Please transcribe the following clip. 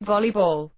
volleyball